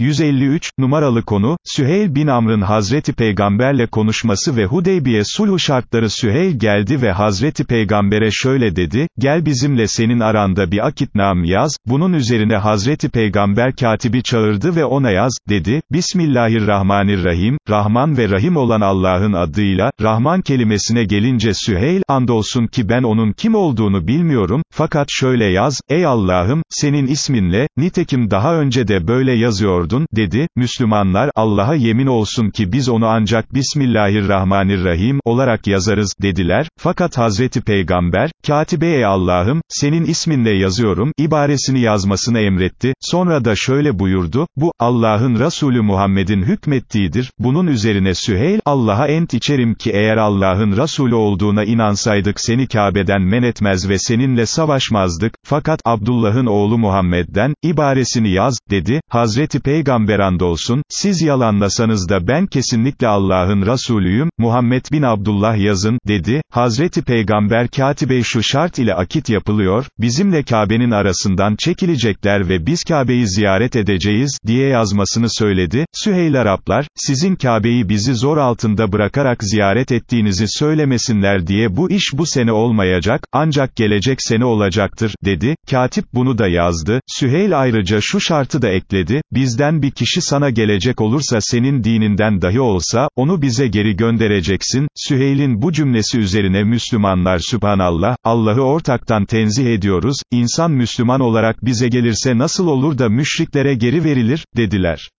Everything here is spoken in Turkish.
153, numaralı konu, Süheyl bin Amr'ın Hazreti Peygamberle konuşması ve Hudeybiye sulhu şartları Süheyl geldi ve Hazreti Peygamber'e şöyle dedi, gel bizimle senin aranda bir akitnam yaz, bunun üzerine Hazreti Peygamber katibi çağırdı ve ona yaz, dedi, Bismillahirrahmanirrahim, Rahman ve Rahim olan Allah'ın adıyla, Rahman kelimesine gelince Süheyl, andolsun ki ben onun kim olduğunu bilmiyorum, fakat şöyle yaz, ey Allah'ım, senin isminle, nitekim daha önce de böyle yazıyordun, dedi, Müslümanlar, Allah'a yemin olsun ki biz onu ancak Bismillahirrahmanirrahim olarak yazarız, dediler, fakat Hazreti Peygamber, katibe Allah'ım, senin isminle yazıyorum, ibaresini yazmasını emretti, sonra da şöyle buyurdu, bu, Allah'ın Resulü Muhammed'in hükmettiğidir, bunun üzerine Süheyl, Allah'a ent içerim ki eğer Allah'ın Resulü olduğuna inansaydık seni Kabe'den men etmez ve seninle savaşmazdık, fakat Abdullah'ın oğlu Muhammed'den, ibaresini yaz, dedi, Hazreti Peygamber andolsun, siz yalanlasanız da ben kesinlikle Allah'ın Resulüyüm, Muhammed bin Abdullah yazın, dedi, Hazreti Peygamber katibe şu şart ile akit yapılıyor, bizimle Kabe'nin arasından çekilecekler ve biz Kabe'yi ziyaret edeceğiz, diye yazmasını söyledi, Süheyl Araplar, sizin Kabe'yi bizi zor altında bırakarak ziyaret ettiğinizi söylemesinler diye bu iş bu sene olmayacak, ancak gelecek sene olacaktır, dedi, katip bunu da yazdı, Süheyl ayrıca şu şartı da ekledi, bizden bir kişi sana gelecek olursa senin dininden dahi olsa, onu bize geri göndereceksin, Süheyl'in bu cümlesi üzerine Müslümanlar Sübhanallah, Allah'ı ortaktan tenzih ediyoruz, insan Müslüman olarak bize gelirse nasıl olur da müşriklere geri verilir, dediler.